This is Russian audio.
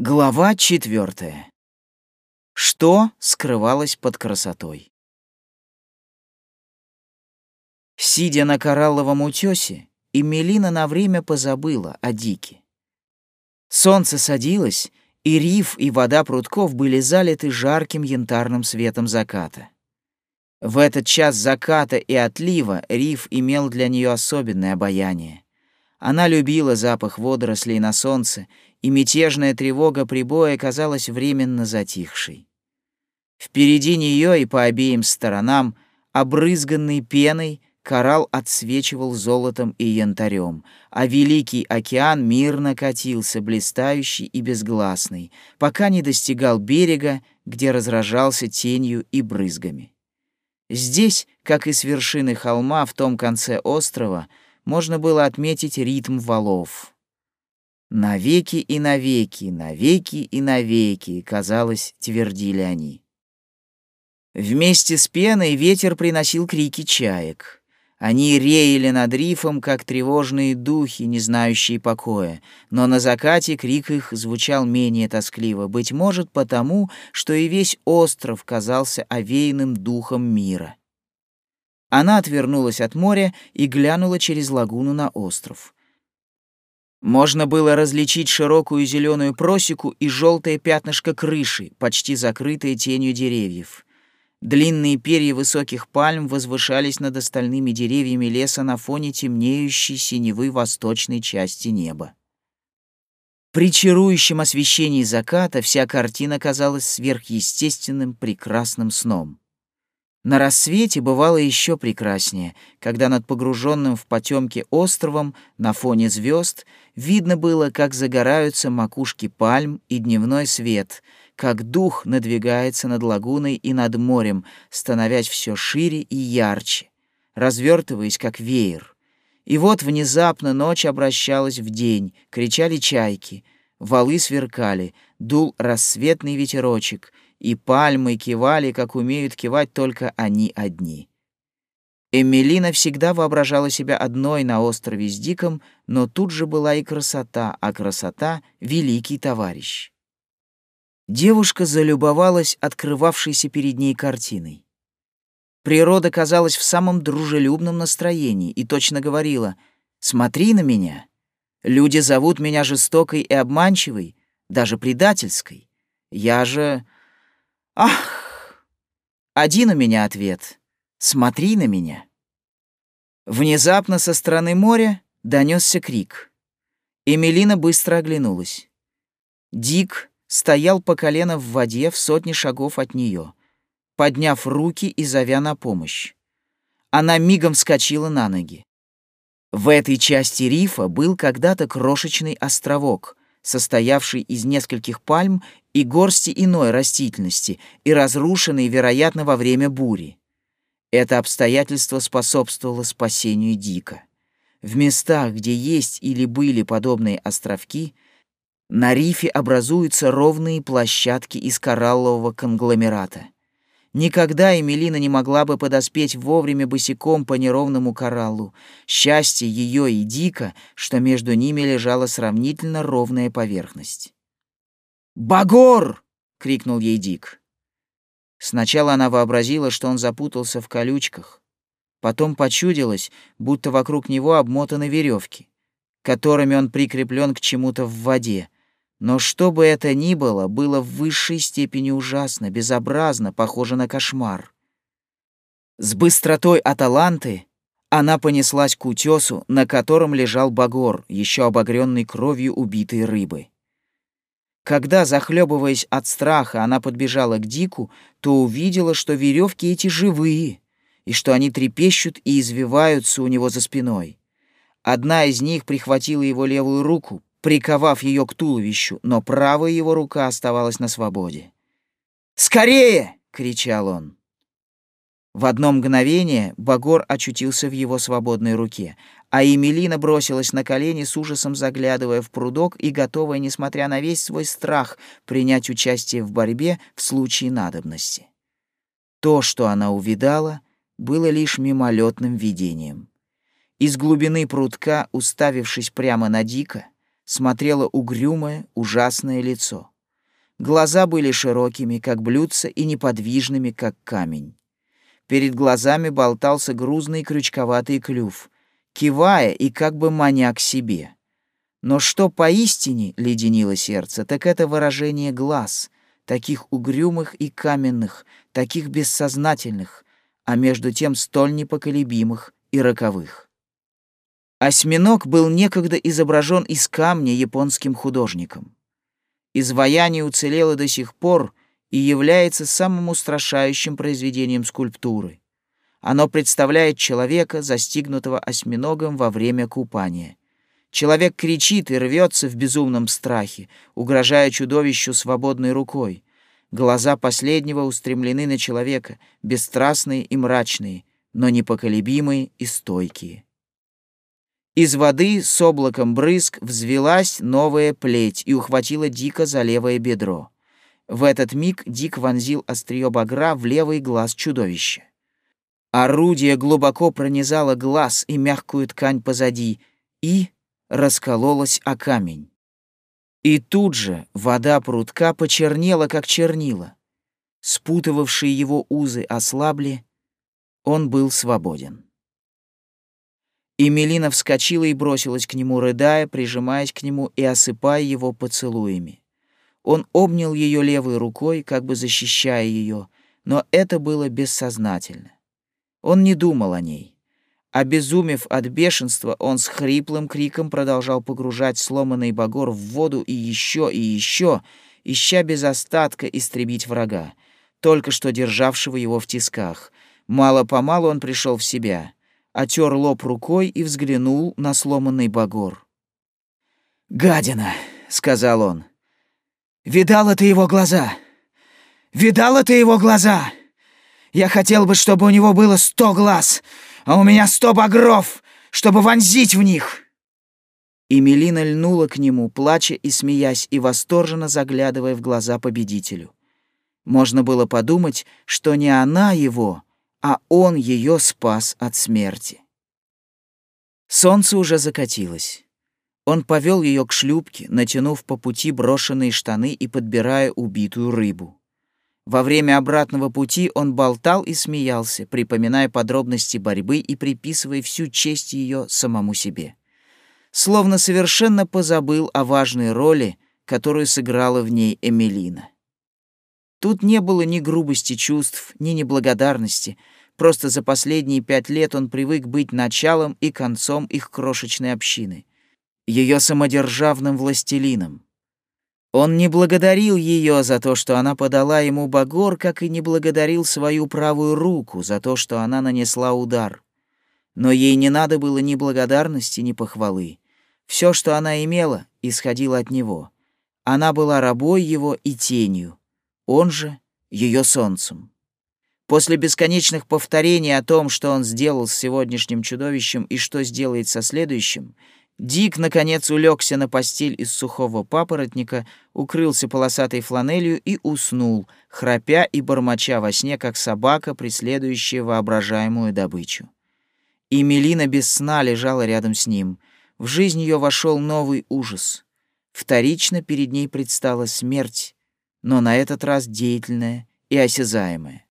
Глава четвертая. Что скрывалось под красотой? Сидя на коралловом утёсе, Эмилина на время позабыла о Дике. Солнце садилось, и риф и вода прутков были залиты жарким янтарным светом заката. В этот час заката и отлива риф имел для нее особенное обаяние. Она любила запах водорослей на солнце и мятежная тревога прибоя казалась временно затихшей. Впереди нее и по обеим сторонам, обрызганный пеной, коралл отсвечивал золотом и янтарем, а великий океан мирно катился, блистающий и безгласный, пока не достигал берега, где разражался тенью и брызгами. Здесь, как и с вершины холма в том конце острова, можно было отметить ритм валов. Навеки и навеки, навеки и навеки, казалось, твердили они. Вместе с пеной ветер приносил крики чаек. Они реяли над рифом, как тревожные духи, не знающие покоя, но на закате крик их звучал менее тоскливо, быть может, потому, что и весь остров казался овеянным духом мира. Она отвернулась от моря и глянула через лагуну на остров. Можно было различить широкую зеленую просеку и желтое пятнышко крыши, почти закрытое тенью деревьев. Длинные перья высоких пальм возвышались над остальными деревьями леса на фоне темнеющей синевы восточной части неба. При чарующем освещении заката вся картина казалась сверхъестественным прекрасным сном. На рассвете бывало еще прекраснее, когда над погруженным в потемки островом на фоне звезд видно было, как загораются макушки пальм и дневной свет, как дух надвигается над лагуной и над морем, становясь все шире и ярче, развертываясь как веер. И вот внезапно ночь обращалась в день, кричали чайки, валы сверкали, дул рассветный ветерочек — и пальмы кивали, как умеют кивать только они одни. Эмилина всегда воображала себя одной на острове с Диком, но тут же была и красота, а красота — великий товарищ. Девушка залюбовалась открывавшейся перед ней картиной. Природа казалась в самом дружелюбном настроении и точно говорила «Смотри на меня. Люди зовут меня жестокой и обманчивой, даже предательской. Я же Ах! Один у меня ответ. Смотри на меня. Внезапно со стороны моря донесся крик. Эмилина быстро оглянулась. Дик стоял по колено в воде в сотне шагов от нее, подняв руки и зовя на помощь. Она мигом вскочила на ноги. В этой части рифа был когда-то крошечный островок, состоявший из нескольких пальм и горсти иной растительности и разрушенный, вероятно, во время бури. Это обстоятельство способствовало спасению Дика. В местах, где есть или были подобные островки, на рифе образуются ровные площадки из кораллового конгломерата. Никогда Эмилина не могла бы подоспеть вовремя босиком по неровному кораллу. Счастье ее и Дика, что между ними лежала сравнительно ровная поверхность. «Багор!» — крикнул ей Дик. Сначала она вообразила, что он запутался в колючках. Потом почудилось, будто вокруг него обмотаны веревки, которыми он прикреплен к чему-то в воде. Но что бы это ни было, было в высшей степени ужасно, безобразно, похоже на кошмар. С быстротой Аталанты она понеслась к утесу, на котором лежал Багор, еще обогренный кровью убитой рыбы. Когда, захлебываясь от страха, она подбежала к Дику, то увидела, что веревки эти живые, и что они трепещут и извиваются у него за спиной. Одна из них прихватила его левую руку, приковав ее к туловищу, но правая его рука оставалась на свободе. «Скорее!» — кричал он. В одно мгновение Багор очутился в его свободной руке, а Емелина бросилась на колени с ужасом заглядывая в прудок и готовая, несмотря на весь свой страх, принять участие в борьбе в случае надобности. То, что она увидала, было лишь мимолетным видением. Из глубины прудка, уставившись прямо на Дика, смотрело угрюмое, ужасное лицо. Глаза были широкими, как блюдца, и неподвижными, как камень. Перед глазами болтался грузный крючковатый клюв, кивая и как бы маня к себе. Но что поистине леденило сердце, так это выражение глаз, таких угрюмых и каменных, таких бессознательных, а между тем столь непоколебимых и роковых. Осьминог был некогда изображен из камня японским художником. Изваяние уцелело до сих пор и является самым устрашающим произведением скульптуры. Оно представляет человека, застигнутого осьминогом во время купания. Человек кричит и рвется в безумном страхе, угрожая чудовищу свободной рукой. Глаза последнего устремлены на человека, бесстрастные и мрачные, но непоколебимые и стойкие. Из воды с облаком брызг взвелась новая плеть и ухватила Дика за левое бедро. В этот миг Дик вонзил острие багра в левый глаз чудовища. Орудие глубоко пронизало глаз и мягкую ткань позади и раскололось о камень. И тут же вода прутка почернела, как чернила. Спутывавшие его узы ослабли, он был свободен. Эмилина вскочила и бросилась к нему, рыдая, прижимаясь к нему и осыпая его поцелуями. Он обнял ее левой рукой, как бы защищая ее, но это было бессознательно. Он не думал о ней. Обезумев от бешенства, он с хриплым криком продолжал погружать сломанный багор в воду и еще и еще, ища без остатка истребить врага, только что державшего его в тисках. Мало-помалу он пришел в себя, отер лоб рукой и взглянул на сломанный багор. «Гадина!» — сказал он. «Видала ты его глаза? Видала ты его глаза? Я хотел бы, чтобы у него было сто глаз!» а у меня сто багров, чтобы вонзить в них!» И Мелина льнула к нему, плача и смеясь, и восторженно заглядывая в глаза победителю. Можно было подумать, что не она его, а он ее спас от смерти. Солнце уже закатилось. Он повел ее к шлюпке, натянув по пути брошенные штаны и подбирая убитую рыбу. Во время обратного пути он болтал и смеялся, припоминая подробности борьбы и приписывая всю честь ее самому себе. Словно совершенно позабыл о важной роли, которую сыграла в ней Эмилина. Тут не было ни грубости чувств, ни неблагодарности, просто за последние пять лет он привык быть началом и концом их крошечной общины, ее самодержавным властелином. Он не благодарил ее за то, что она подала ему багор, как и не благодарил свою правую руку за то, что она нанесла удар. Но ей не надо было ни благодарности, ни похвалы. Все, что она имела, исходило от него. Она была рабой его и тенью, он же ее солнцем. После бесконечных повторений о том, что он сделал с сегодняшним чудовищем и что сделает со следующим, Дик, наконец, улегся на постель из сухого папоротника, укрылся полосатой фланелью и уснул, храпя и бормоча во сне, как собака, преследующая воображаемую добычу. И Мелина без сна лежала рядом с ним. В жизнь ее вошел новый ужас. Вторично перед ней предстала смерть, но на этот раз деятельная и осязаемая.